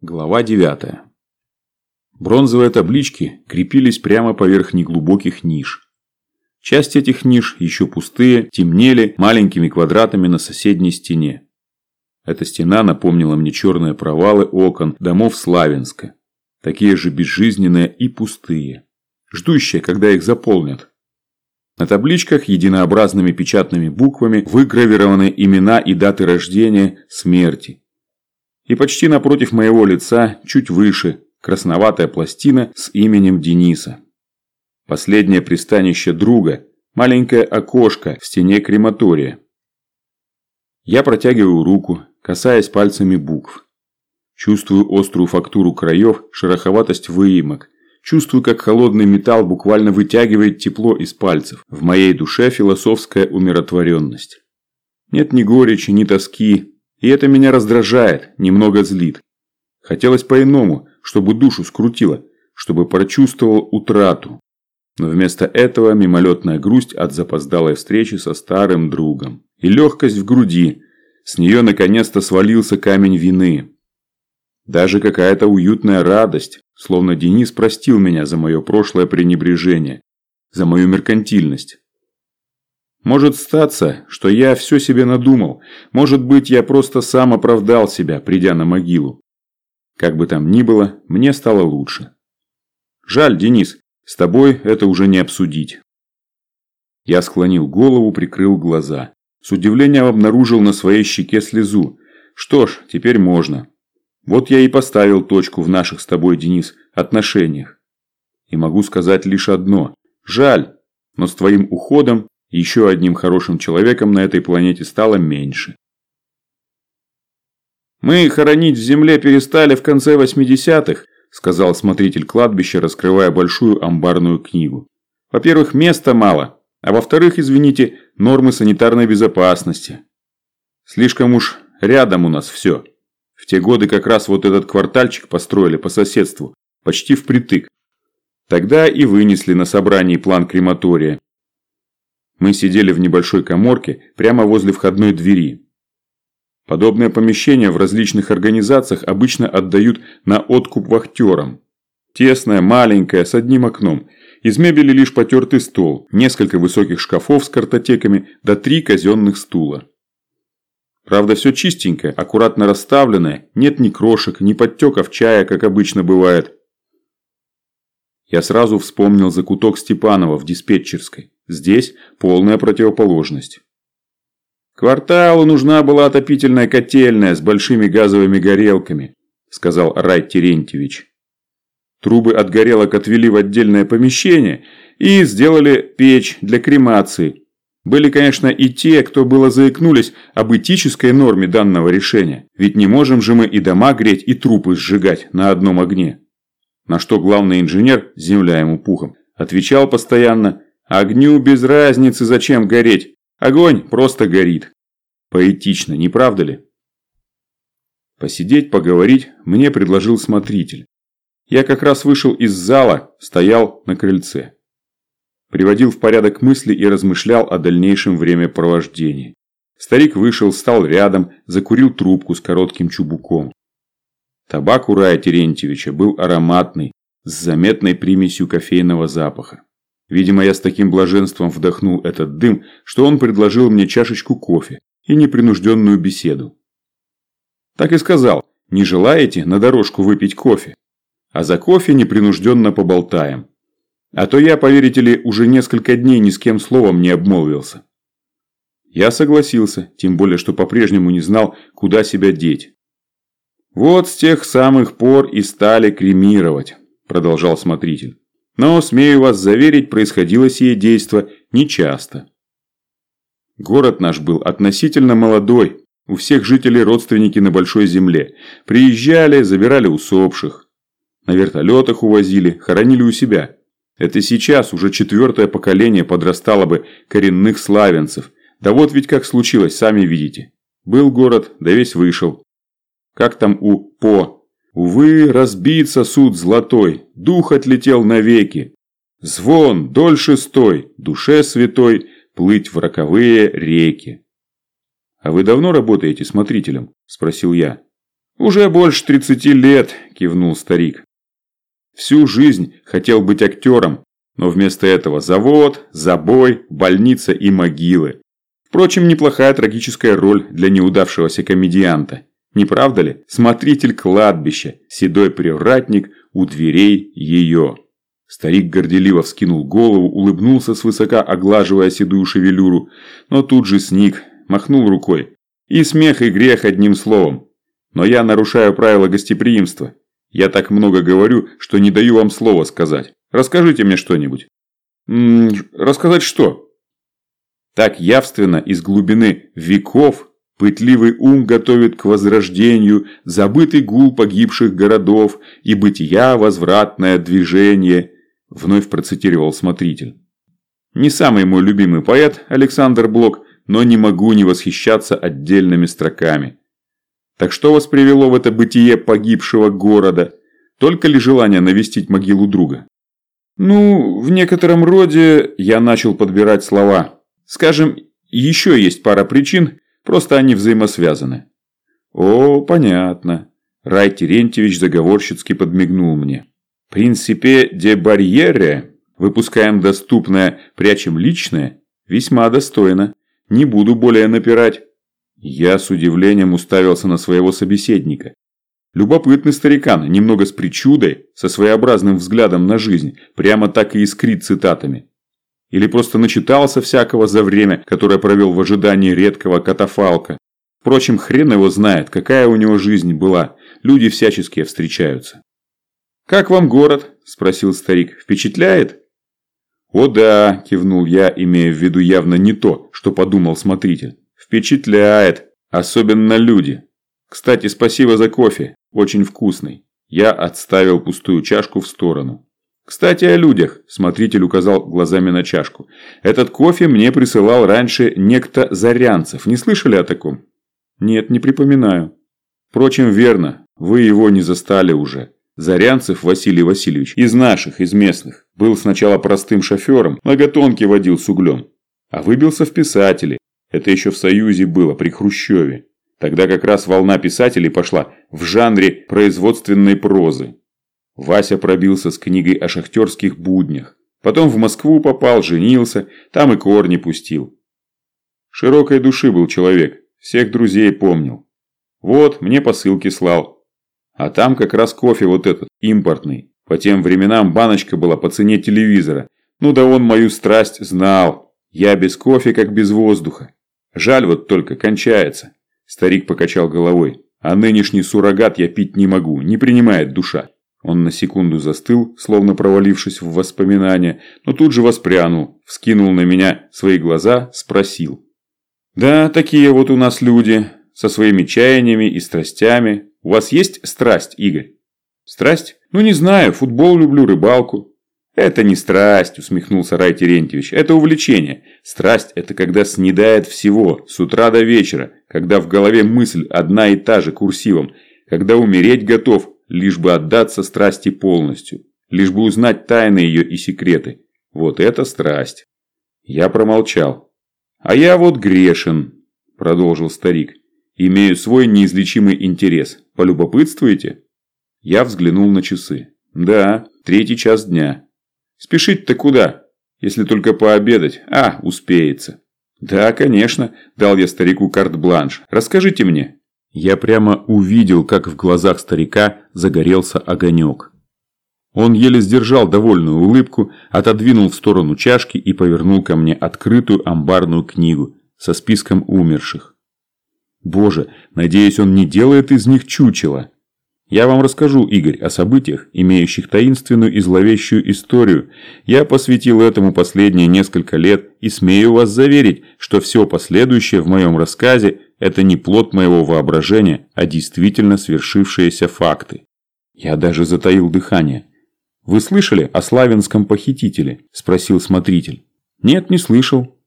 Глава 9. Бронзовые таблички крепились прямо поверх неглубоких ниш. Часть этих ниш, еще пустые, темнели маленькими квадратами на соседней стене. Эта стена напомнила мне черные провалы окон домов Славянска. Такие же безжизненные и пустые. Ждущие, когда их заполнят. На табличках единообразными печатными буквами выгравированы имена и даты рождения, смерти и почти напротив моего лица, чуть выше, красноватая пластина с именем Дениса. Последнее пристанище друга, маленькое окошко в стене крематория. Я протягиваю руку, касаясь пальцами букв. Чувствую острую фактуру краев, шероховатость выемок. Чувствую, как холодный металл буквально вытягивает тепло из пальцев. В моей душе философская умиротворенность. Нет ни горечи, ни тоски, и это меня раздражает, немного злит. Хотелось по-иному, чтобы душу скрутило, чтобы прочувствовал утрату. Но вместо этого мимолетная грусть от запоздалой встречи со старым другом. И легкость в груди. С нее наконец-то свалился камень вины. Даже какая-то уютная радость, словно Денис простил меня за мое прошлое пренебрежение, за мою меркантильность. Может статься, что я все себе надумал. Может быть, я просто сам оправдал себя, придя на могилу. Как бы там ни было, мне стало лучше. Жаль, Денис, с тобой это уже не обсудить. Я склонил голову, прикрыл глаза. С удивлением обнаружил на своей щеке слезу. Что ж, теперь можно. Вот я и поставил точку в наших с тобой, Денис, отношениях. И могу сказать лишь одно. Жаль, но с твоим уходом еще одним хорошим человеком на этой планете стало меньше. «Мы хоронить в земле перестали в конце 80-х», сказал смотритель кладбища, раскрывая большую амбарную книгу. «Во-первых, места мало, а во-вторых, извините, нормы санитарной безопасности. Слишком уж рядом у нас все. В те годы как раз вот этот квартальчик построили по соседству, почти впритык. Тогда и вынесли на собрании план крематория. Мы сидели в небольшой коморке прямо возле входной двери. Подобное помещение в различных организациях обычно отдают на откуп вахтерам. Тесное, маленькое, с одним окном. Из мебели лишь потертый стол, несколько высоких шкафов с картотеками, да три казенных стула. Правда, все чистенькое, аккуратно расставленное, нет ни крошек, ни подтеков чая, как обычно бывает. Я сразу вспомнил закуток Степанова в диспетчерской. Здесь полная противоположность. «Кварталу нужна была отопительная котельная с большими газовыми горелками», сказал Райт Терентьевич. Трубы от горелок отвели в отдельное помещение и сделали печь для кремации. Были, конечно, и те, кто было заикнулись об этической норме данного решения. Ведь не можем же мы и дома греть, и трупы сжигать на одном огне. На что главный инженер, земля ему пухом, отвечал постоянно Огню без разницы, зачем гореть. Огонь просто горит. Поэтично, не правда ли? Посидеть, поговорить мне предложил смотритель. Я как раз вышел из зала, стоял на крыльце. Приводил в порядок мысли и размышлял о дальнейшем времяпровождении. Старик вышел, стал рядом, закурил трубку с коротким чубуком. Табак у Рая Терентьевича был ароматный, с заметной примесью кофейного запаха. Видимо, я с таким блаженством вдохнул этот дым, что он предложил мне чашечку кофе и непринужденную беседу. Так и сказал, не желаете на дорожку выпить кофе? А за кофе непринужденно поболтаем. А то я, поверите ли, уже несколько дней ни с кем словом не обмолвился. Я согласился, тем более, что по-прежнему не знал, куда себя деть. «Вот с тех самых пор и стали кремировать», – продолжал смотритель. Но, смею вас заверить, происходило сие действо нечасто. Город наш был относительно молодой, у всех жителей родственники на большой земле. Приезжали, забирали усопших. На вертолетах увозили, хоронили у себя. Это сейчас уже четвертое поколение подрастало бы коренных славянцев. Да вот ведь как случилось, сами видите. Был город, да весь вышел. Как там у По Увы, разбит сосуд золотой, дух отлетел навеки. Звон, дольше стой, душе святой, плыть в роковые реки. «А вы давно работаете смотрителем?» – спросил я. «Уже больше тридцати лет», – кивнул старик. «Всю жизнь хотел быть актером, но вместо этого завод, забой, больница и могилы. Впрочем, неплохая трагическая роль для неудавшегося комедианта. Не правда ли? Смотритель кладбища, седой привратник у дверей ее. Старик горделиво вскинул голову, улыбнулся свысока, оглаживая седую шевелюру, но тут же сник, махнул рукой. И смех, и грех одним словом. Но я нарушаю правила гостеприимства. Я так много говорю, что не даю вам слова сказать. Расскажите мне что-нибудь. рассказать что? Так явственно из глубины веков пытливый ум готовит к возрождению забытый гул погибших городов и бытия возвратное движение, вновь процитировал смотритель. Не самый мой любимый поэт Александр Блок, но не могу не восхищаться отдельными строками. Так что вас привело в это бытие погибшего города? Только ли желание навестить могилу друга? Ну, в некотором роде я начал подбирать слова. Скажем, еще есть пара причин, просто они взаимосвязаны. О, понятно. Рай Терентьевич заговорщицки подмигнул мне. Принципе де барьере, выпускаем доступное, прячем личное, весьма достойно. Не буду более напирать. Я с удивлением уставился на своего собеседника. Любопытный старикан, немного с причудой, со своеобразным взглядом на жизнь, прямо так и искрит цитатами. Или просто начитался всякого за время, которое провел в ожидании редкого катафалка. Впрочем, хрен его знает, какая у него жизнь была, люди всяческие встречаются. «Как вам город?» – спросил старик. «Впечатляет?» «О да», – кивнул я, имея в виду явно не то, что подумал смотритель. «Впечатляет, особенно люди. Кстати, спасибо за кофе. Очень вкусный. Я отставил пустую чашку в сторону. Кстати, о людях, смотритель указал глазами на чашку. Этот кофе мне присылал раньше некто Зарянцев. Не слышали о таком? Нет, не припоминаю. Впрочем, верно, вы его не застали уже. Зарянцев Василий Васильевич, из наших, из местных, был сначала простым шофером, многотонки водил с углем. А выбился в писатели. Это еще в Союзе было, при Хрущеве. Тогда как раз волна писателей пошла в жанре производственной прозы. Вася пробился с книгой о шахтерских буднях. Потом в Москву попал, женился, там и корни пустил. Широкой души был человек, всех друзей помнил. Вот, мне посылки слал. А там как раз кофе вот этот, импортный. По тем временам баночка была по цене телевизора. Ну да он мою страсть знал. Я без кофе, как без воздуха. Жаль вот только, кончается. Старик покачал головой. А нынешний суррогат я пить не могу, не принимает душа. Он на секунду застыл, словно провалившись в воспоминания, но тут же воспрянул, вскинул на меня свои глаза, спросил. «Да, такие вот у нас люди, со своими чаяниями и страстями. У вас есть страсть, Игорь?» «Страсть? Ну не знаю, футбол люблю, рыбалку. «Это не страсть», – усмехнулся Рай Терентьевич. «Это увлечение. Страсть – это когда снедает всего, с утра до вечера, когда в голове мысль одна и та же курсивом, когда умереть готов, лишь бы отдаться страсти полностью, лишь бы узнать тайны ее и секреты. Вот это страсть». Я промолчал. «А я вот грешен», – продолжил старик. «Имею свой неизлечимый интерес. Полюбопытствуете?» Я взглянул на часы. «Да, третий час дня». Спешить-то куда? Если только пообедать. А, успеется. Да, конечно, дал я старику карт-бланш. Расскажите мне. Я прямо увидел, как в глазах старика загорелся огонек. Он еле сдержал довольную улыбку, отодвинул в сторону чашки и повернул ко мне открытую амбарную книгу со списком умерших. Боже, надеюсь, он не делает из них чучело. Я вам расскажу, Игорь, о событиях, имеющих таинственную и зловещую историю. Я посвятил этому последние несколько лет и смею вас заверить, что все последующее в моем рассказе – это не плод моего воображения, а действительно свершившиеся факты. Я даже затаил дыхание. «Вы слышали о славянском похитителе?» – спросил смотритель. «Нет, не слышал».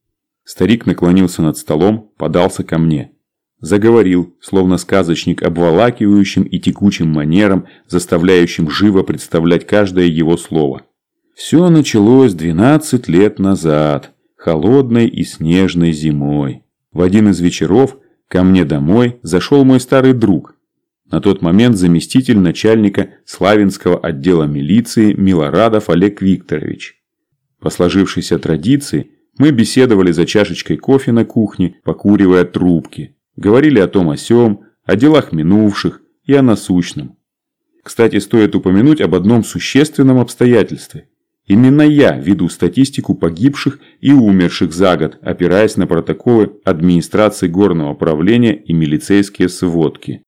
Старик наклонился над столом, подался ко мне. Заговорил, словно сказочник, обволакивающим и текучим манером, заставляющим живо представлять каждое его слово. Все началось 12 лет назад, холодной и снежной зимой. В один из вечеров ко мне домой зашел мой старый друг. На тот момент заместитель начальника Славянского отдела милиции Милорадов Олег Викторович. По сложившейся традиции мы беседовали за чашечкой кофе на кухне, покуривая трубки. Говорили о том о сём, о делах минувших и о насущном. Кстати, стоит упомянуть об одном существенном обстоятельстве. Именно я веду статистику погибших и умерших за год, опираясь на протоколы администрации горного управления и милицейские сводки.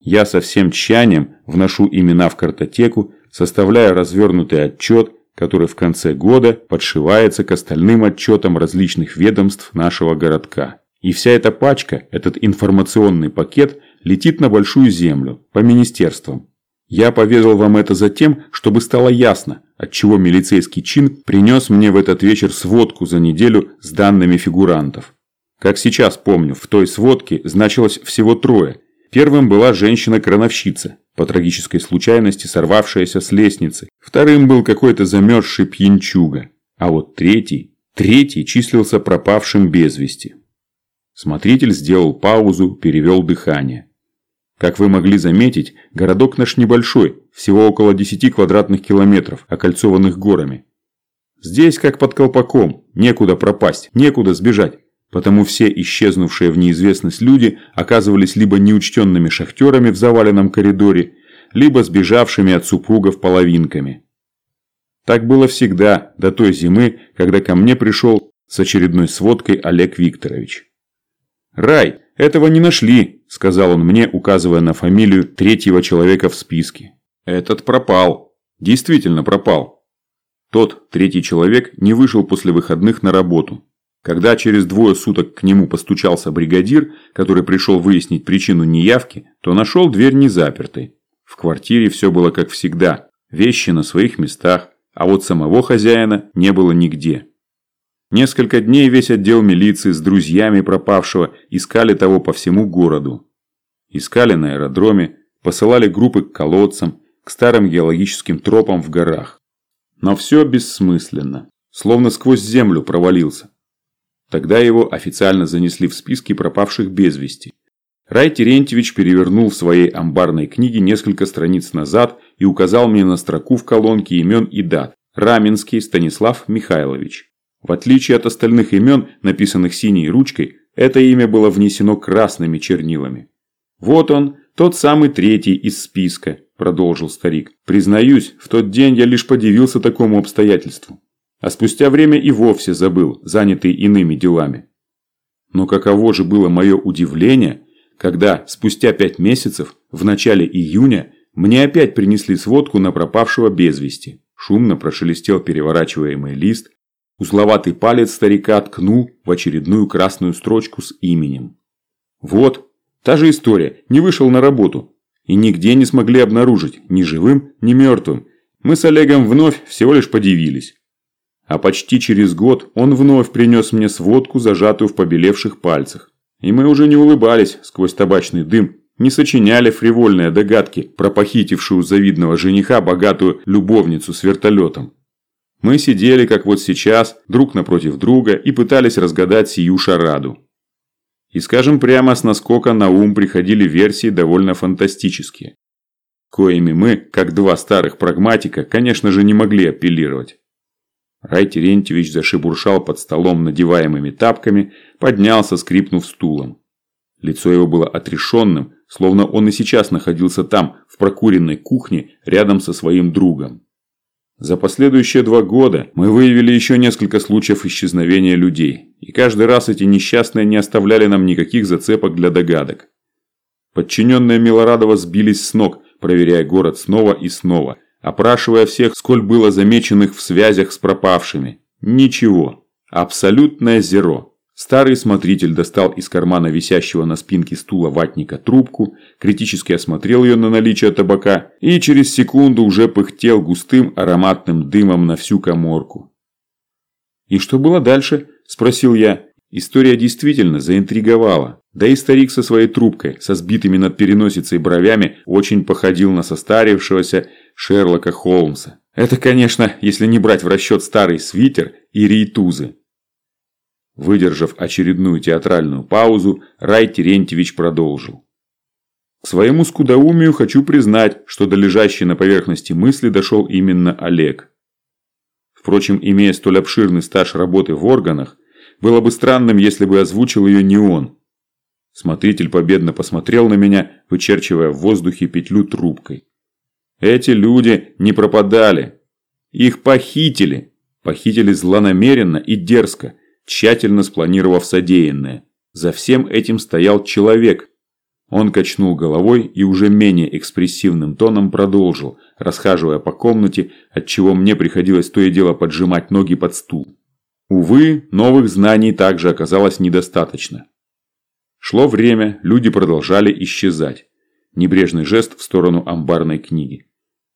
Я со всем тщанием вношу имена в картотеку, составляя развернутый отчет, который в конце года подшивается к остальным отчетам различных ведомств нашего городка. И вся эта пачка, этот информационный пакет летит на большую землю, по министерствам. Я поведал вам это за тем, чтобы стало ясно, отчего милицейский чин принес мне в этот вечер сводку за неделю с данными фигурантов. Как сейчас помню, в той сводке значилось всего трое. Первым была женщина-крановщица, по трагической случайности сорвавшаяся с лестницы. Вторым был какой-то замерзший пьянчуга. А вот третий, третий числился пропавшим без вести. Смотритель сделал паузу, перевел дыхание. Как вы могли заметить, городок наш небольшой, всего около 10 квадратных километров, окольцованных горами. Здесь как под колпаком, некуда пропасть, некуда сбежать. Потому все исчезнувшие в неизвестность люди оказывались либо неучтенными шахтерами в заваленном коридоре, либо сбежавшими от супругов половинками. Так было всегда, до той зимы, когда ко мне пришел с очередной сводкой Олег Викторович. «Рай, этого не нашли», – сказал он мне, указывая на фамилию третьего человека в списке. «Этот пропал. Действительно пропал». Тот, третий человек, не вышел после выходных на работу. Когда через двое суток к нему постучался бригадир, который пришел выяснить причину неявки, то нашел дверь незапертой. В квартире все было как всегда, вещи на своих местах, а вот самого хозяина не было нигде. Несколько дней весь отдел милиции с друзьями пропавшего искали того по всему городу. Искали на аэродроме, посылали группы к колодцам, к старым геологическим тропам в горах. Но все бессмысленно, словно сквозь землю провалился. Тогда его официально занесли в списки пропавших без вести. Рай Терентьевич перевернул в своей амбарной книге несколько страниц назад и указал мне на строку в колонке имен и дат. Раменский Станислав Михайлович. В отличие от остальных имен, написанных синей ручкой, это имя было внесено красными чернилами. «Вот он, тот самый третий из списка», – продолжил старик. «Признаюсь, в тот день я лишь подивился такому обстоятельству. А спустя время и вовсе забыл, занятый иными делами. Но каково же было мое удивление, когда спустя пять месяцев, в начале июня, мне опять принесли сводку на пропавшего без вести. Шумно прошелестел переворачиваемый лист, Узловатый палец старика ткнул в очередную красную строчку с именем. Вот, та же история, не вышел на работу. И нигде не смогли обнаружить, ни живым, ни мертвым. Мы с Олегом вновь всего лишь подивились. А почти через год он вновь принес мне сводку, зажатую в побелевших пальцах. И мы уже не улыбались сквозь табачный дым, не сочиняли фривольные догадки про похитившую завидного жениха богатую любовницу с вертолетом. Мы сидели, как вот сейчас, друг напротив друга и пытались разгадать сию шараду. И скажем прямо, с наскока на ум приходили версии довольно фантастические. Коими мы, как два старых прагматика, конечно же не могли апеллировать. Рай Терентьевич зашебуршал под столом надеваемыми тапками, поднялся, скрипнув стулом. Лицо его было отрешенным, словно он и сейчас находился там, в прокуренной кухне, рядом со своим другом. За последующие два года мы выявили еще несколько случаев исчезновения людей, и каждый раз эти несчастные не оставляли нам никаких зацепок для догадок. Подчиненные Милорадова сбились с ног, проверяя город снова и снова, опрашивая всех, сколь было замеченных в связях с пропавшими. Ничего. Абсолютное зеро. Старый смотритель достал из кармана висящего на спинке стула ватника трубку, критически осмотрел ее на наличие табака и через секунду уже пыхтел густым ароматным дымом на всю коморку. «И что было дальше?» – спросил я. История действительно заинтриговала. Да и старик со своей трубкой, со сбитыми над переносицей бровями, очень походил на состарившегося Шерлока Холмса. Это, конечно, если не брать в расчет старый свитер и рейтузы. Выдержав очередную театральную паузу, Рай Терентьевич продолжил. К своему скудоумию хочу признать, что до лежащей на поверхности мысли дошел именно Олег. Впрочем, имея столь обширный стаж работы в органах, было бы странным, если бы озвучил ее не он. Смотритель победно посмотрел на меня, вычерчивая в воздухе петлю трубкой. Эти люди не пропадали. Их похитили. Похитили злонамеренно и дерзко, тщательно спланировав содеянное. За всем этим стоял человек. Он качнул головой и уже менее экспрессивным тоном продолжил, расхаживая по комнате, отчего мне приходилось то и дело поджимать ноги под стул. Увы, новых знаний также оказалось недостаточно. Шло время, люди продолжали исчезать. Небрежный жест в сторону амбарной книги.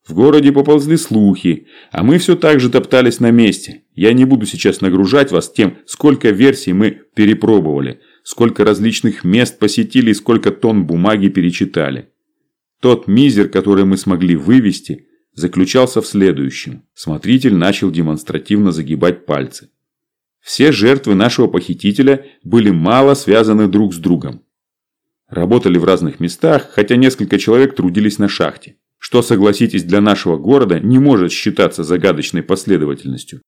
В городе поползли слухи, а мы все так же топтались на месте. Я не буду сейчас нагружать вас тем, сколько версий мы перепробовали, сколько различных мест посетили и сколько тонн бумаги перечитали. Тот мизер, который мы смогли вывести, заключался в следующем. Смотритель начал демонстративно загибать пальцы. Все жертвы нашего похитителя были мало связаны друг с другом. Работали в разных местах, хотя несколько человек трудились на шахте, что, согласитесь, для нашего города не может считаться загадочной последовательностью.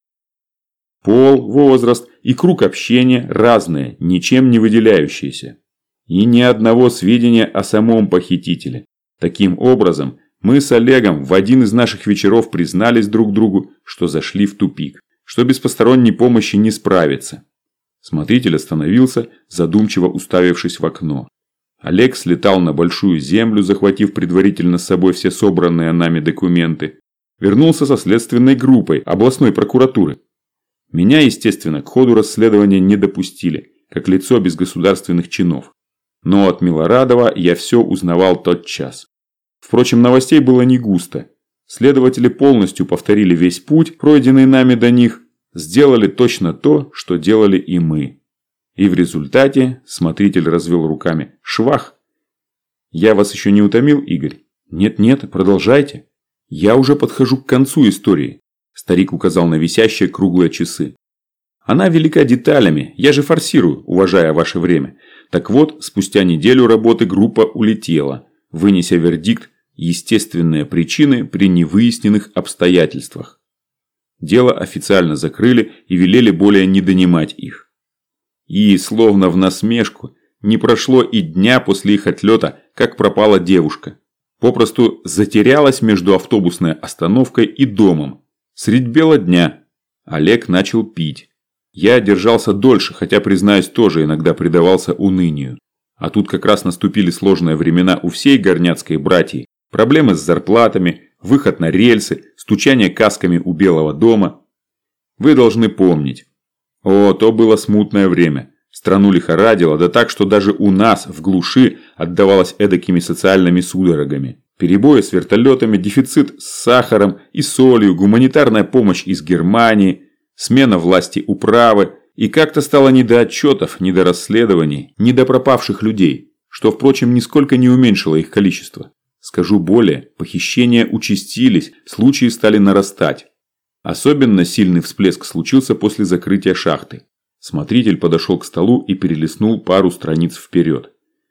Пол, возраст и круг общения разные, ничем не выделяющиеся. И ни одного сведения о самом похитителе. Таким образом, мы с Олегом в один из наших вечеров признались друг другу, что зашли в тупик что без посторонней помощи не справится. Смотритель остановился, задумчиво уставившись в окно. Олег слетал на большую землю, захватив предварительно с собой все собранные нами документы. Вернулся со следственной группой областной прокуратуры. Меня, естественно, к ходу расследования не допустили, как лицо без государственных чинов. Но от Милорадова я все узнавал тот час. Впрочем, новостей было не густо. Следователи полностью повторили весь путь, пройденный нами до них, сделали точно то, что делали и мы. И в результате смотритель развел руками. Швах! Я вас еще не утомил, Игорь? Нет-нет, продолжайте. Я уже подхожу к концу истории. Старик указал на висящие круглые часы. Она велика деталями, я же форсирую, уважая ваше время. Так вот, спустя неделю работы группа улетела, вынеся вердикт Естественные причины при невыясненных обстоятельствах. Дело официально закрыли и велели более не донимать их. И, словно в насмешку, не прошло и дня после их отлета, как пропала девушка. Попросту затерялась между автобусной остановкой и домом. Средь бела дня. Олег начал пить. Я держался дольше, хотя, признаюсь, тоже иногда предавался унынию. А тут как раз наступили сложные времена у всей горняцкой братьи, Проблемы с зарплатами, выход на рельсы, стучание касками у Белого дома. Вы должны помнить. О, то было смутное время. Страну лихорадило, да так, что даже у нас в глуши отдавалось эдакими социальными судорогами. Перебои с вертолетами, дефицит с сахаром и солью, гуманитарная помощь из Германии, смена власти управы. И как-то стало не до отчетов, не до расследований, не до пропавших людей, что, впрочем, нисколько не уменьшило их количество. Скажу более, похищения участились, случаи стали нарастать. Особенно сильный всплеск случился после закрытия шахты. Смотритель подошел к столу и перелистнул пару страниц вперед.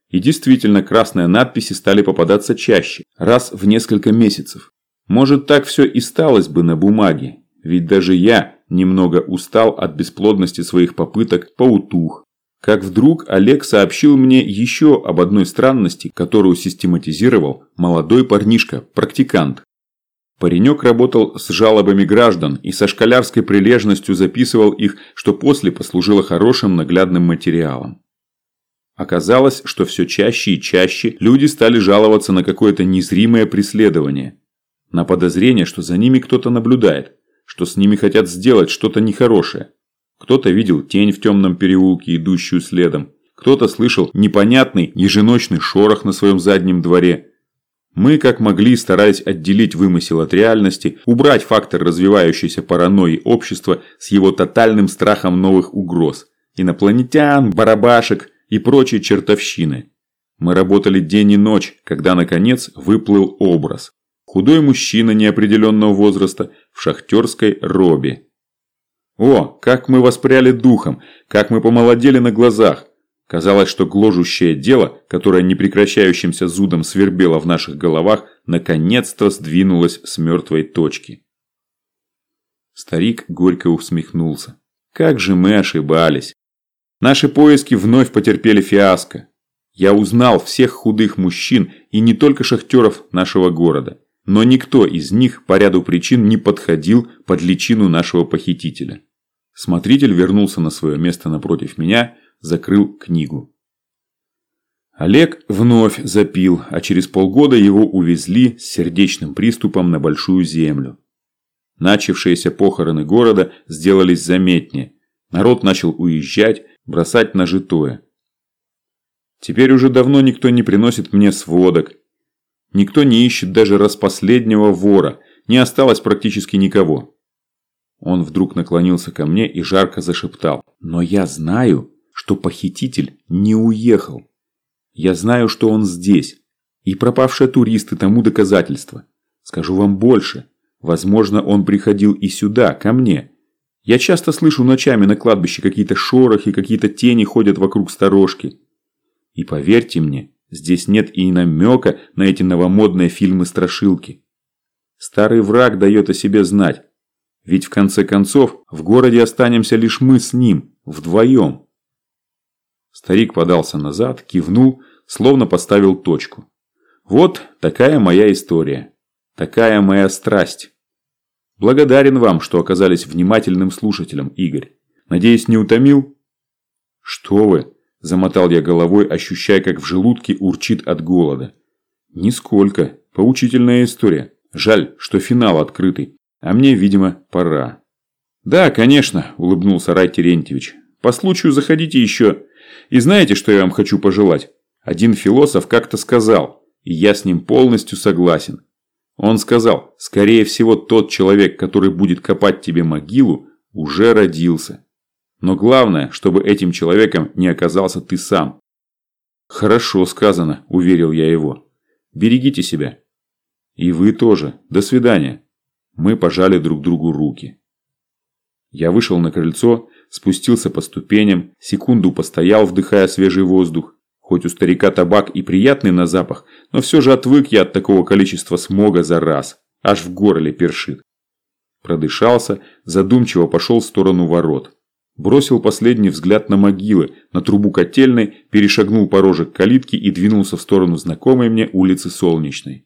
И действительно, красные надписи стали попадаться чаще, раз в несколько месяцев. Может, так все и сталось бы на бумаге, ведь даже я немного устал от бесплодности своих попыток поутух, как вдруг Олег сообщил мне еще об одной странности, которую систематизировал молодой парнишка, практикант. Паренек работал с жалобами граждан и со школярской прилежностью записывал их, что после послужило хорошим наглядным материалом. Оказалось, что все чаще и чаще люди стали жаловаться на какое-то незримое преследование. На подозрение, что за ними кто-то наблюдает, что с ними хотят сделать что-то нехорошее. Кто-то видел тень в темном переулке, идущую следом. Кто-то слышал непонятный еженочный шорох на своем заднем дворе. Мы, как могли, старались отделить вымысел от реальности, убрать фактор развивающейся паранойи общества с его тотальным страхом новых угроз. Инопланетян, барабашек и прочей чертовщины. Мы работали день и ночь, когда, наконец, выплыл образ. Худой мужчина неопределенного возраста в шахтерской робе. О, как мы воспряли духом, как мы помолодели на глазах. Казалось, что гложущее дело, которое непрекращающимся зудом свербело в наших головах, наконец-то сдвинулось с мертвой точки. Старик горько усмехнулся. Как же мы ошибались. Наши поиски вновь потерпели фиаско. Я узнал всех худых мужчин и не только шахтеров нашего города. Но никто из них по ряду причин не подходил под личину нашего похитителя. Смотритель вернулся на свое место напротив меня, закрыл книгу. Олег вновь запил, а через полгода его увезли с сердечным приступом на Большую Землю. Начавшиеся похороны города сделались заметнее. Народ начал уезжать, бросать на житое. Теперь уже давно никто не приносит мне сводок. Никто не ищет даже распоследнего вора. Не осталось практически никого. Он вдруг наклонился ко мне и жарко зашептал. Но я знаю, что похититель не уехал. Я знаю, что он здесь. И пропавшие туристы тому доказательство. Скажу вам больше. Возможно, он приходил и сюда, ко мне. Я часто слышу ночами на кладбище какие-то шорохи, какие-то тени ходят вокруг сторожки. И поверьте мне, здесь нет и намека на эти новомодные фильмы-страшилки. Старый враг дает о себе знать. Ведь в конце концов в городе останемся лишь мы с ним, вдвоем. Старик подался назад, кивнул, словно поставил точку. Вот такая моя история. Такая моя страсть. Благодарен вам, что оказались внимательным слушателем, Игорь. Надеюсь, не утомил? Что вы? Замотал я головой, ощущая, как в желудке урчит от голода. Нисколько. Поучительная история. Жаль, что финал открытый. А мне, видимо, пора. Да, конечно, улыбнулся Рай Терентьевич. По случаю заходите еще. И знаете, что я вам хочу пожелать? Один философ как-то сказал, и я с ним полностью согласен. Он сказал, скорее всего, тот человек, который будет копать тебе могилу, уже родился. Но главное, чтобы этим человеком не оказался ты сам. Хорошо сказано, уверил я его. Берегите себя. И вы тоже. До свидания. Мы пожали друг другу руки. Я вышел на крыльцо, спустился по ступеням, секунду постоял, вдыхая свежий воздух. Хоть у старика табак и приятный на запах, но все же отвык я от такого количества смога за раз. Аж в горле першит. Продышался, задумчиво пошел в сторону ворот. Бросил последний взгляд на могилы, на трубу котельной, перешагнул порожек калитки и двинулся в сторону знакомой мне улицы Солнечной.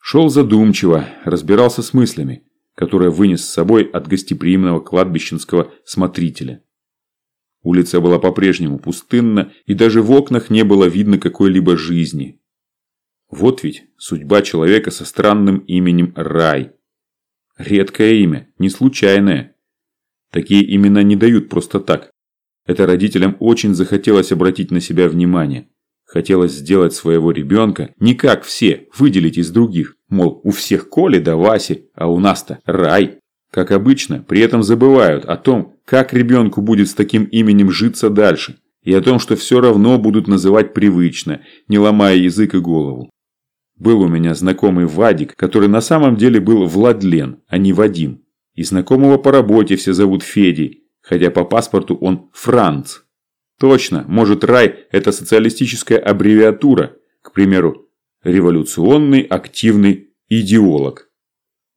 Шел задумчиво, разбирался с мыслями которое вынес с собой от гостеприимного кладбищенского смотрителя. Улица была по-прежнему пустынна, и даже в окнах не было видно какой-либо жизни. Вот ведь судьба человека со странным именем Рай. Редкое имя, не случайное. Такие имена не дают просто так. Это родителям очень захотелось обратить на себя внимание. Хотелось сделать своего ребенка не как все, выделить из других. Мол, у всех Коли да Васи, а у нас-то рай. Как обычно, при этом забывают о том, как ребенку будет с таким именем житься дальше. И о том, что все равно будут называть привычно, не ломая язык и голову. Был у меня знакомый Вадик, который на самом деле был Владлен, а не Вадим. И знакомого по работе все зовут Федей, хотя по паспорту он Франц. Точно, может рай – это социалистическая аббревиатура, к примеру, революционный активный идеолог.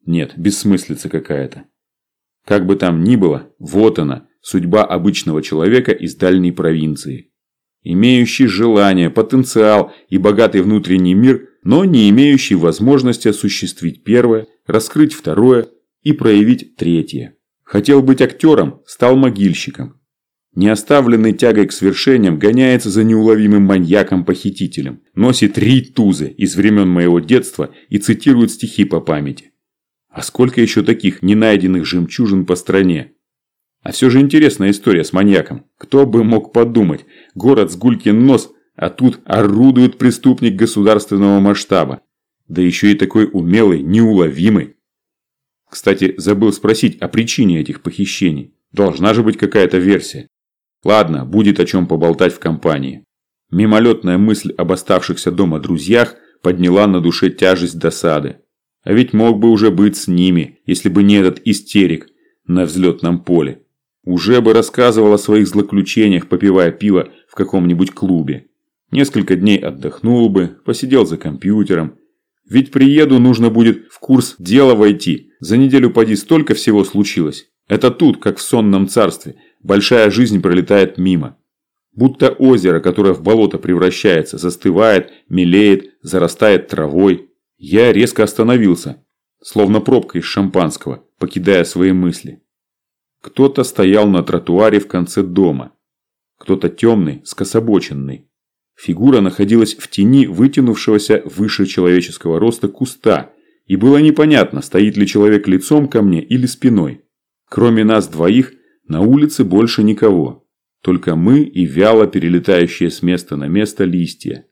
Нет, бессмыслица какая-то. Как бы там ни было, вот она, судьба обычного человека из дальней провинции. Имеющий желание, потенциал и богатый внутренний мир, но не имеющий возможности осуществить первое, раскрыть второе и проявить третье. Хотел быть актером, стал могильщиком не оставленный тягой к свершениям, гоняется за неуловимым маньяком-похитителем, носит три тузы из времен моего детства и цитирует стихи по памяти. А сколько еще таких ненайденных жемчужин по стране? А все же интересная история с маньяком. Кто бы мог подумать, город с гулькин нос, а тут орудует преступник государственного масштаба. Да еще и такой умелый, неуловимый. Кстати, забыл спросить о причине этих похищений. Должна же быть какая-то версия. Ладно, будет о чем поболтать в компании. Мимолетная мысль об оставшихся дома друзьях подняла на душе тяжесть досады. А ведь мог бы уже быть с ними, если бы не этот истерик на взлетном поле. уже бы рассказывал о своих злоключениях, попивая пиво в каком-нибудь клубе. Несколько дней отдохнул бы, посидел за компьютером. Ведь приеду, нужно будет в курс дела войти. За неделю поди столько всего случилось. Это тут, как в сонном царстве, большая жизнь пролетает мимо. Будто озеро, которое в болото превращается, застывает, мелеет, зарастает травой. Я резко остановился, словно пробка из шампанского, покидая свои мысли. Кто-то стоял на тротуаре в конце дома. Кто-то темный, скособоченный. Фигура находилась в тени вытянувшегося выше человеческого роста куста, и было непонятно, стоит ли человек лицом ко мне или спиной. Кроме нас двоих, на улице больше никого. Только мы и вяло перелетающие с места на место листья.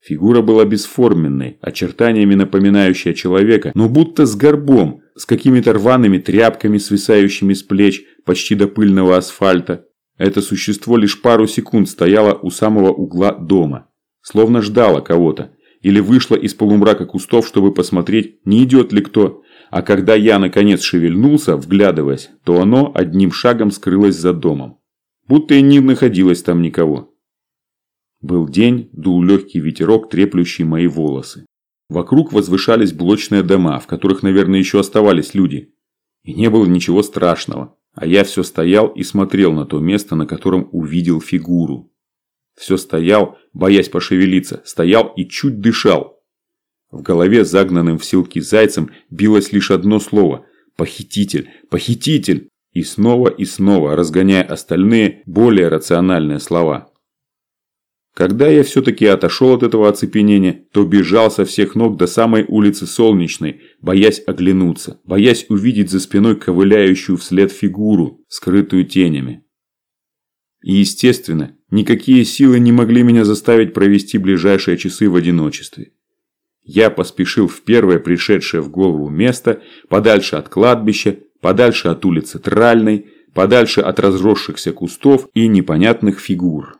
Фигура была бесформенной, очертаниями напоминающая человека, но будто с горбом, с какими-то рваными тряпками, свисающими с плеч почти до пыльного асфальта. Это существо лишь пару секунд стояло у самого угла дома, словно ждало кого-то, или вышло из полумрака кустов, чтобы посмотреть, не идет ли кто, а когда я наконец шевельнулся, вглядываясь, то оно одним шагом скрылось за домом. Будто и не находилось там никого. Был день, дул легкий ветерок, треплющий мои волосы. Вокруг возвышались блочные дома, в которых, наверное, еще оставались люди. И не было ничего страшного. А я все стоял и смотрел на то место, на котором увидел фигуру. Все стоял, боясь пошевелиться, стоял и чуть дышал. В голове загнанным в силки зайцем билось лишь одно слово – «похититель! Похититель!» И снова и снова разгоняя остальные, более рациональные слова. Когда я все-таки отошел от этого оцепенения, то бежал со всех ног до самой улицы Солнечной, боясь оглянуться, боясь увидеть за спиной ковыляющую вслед фигуру, скрытую тенями. И естественно, никакие силы не могли меня заставить провести ближайшие часы в одиночестве. Я поспешил в первое пришедшее в голову место, подальше от кладбища, подальше от улицы Тральной, подальше от разросшихся кустов и непонятных фигур.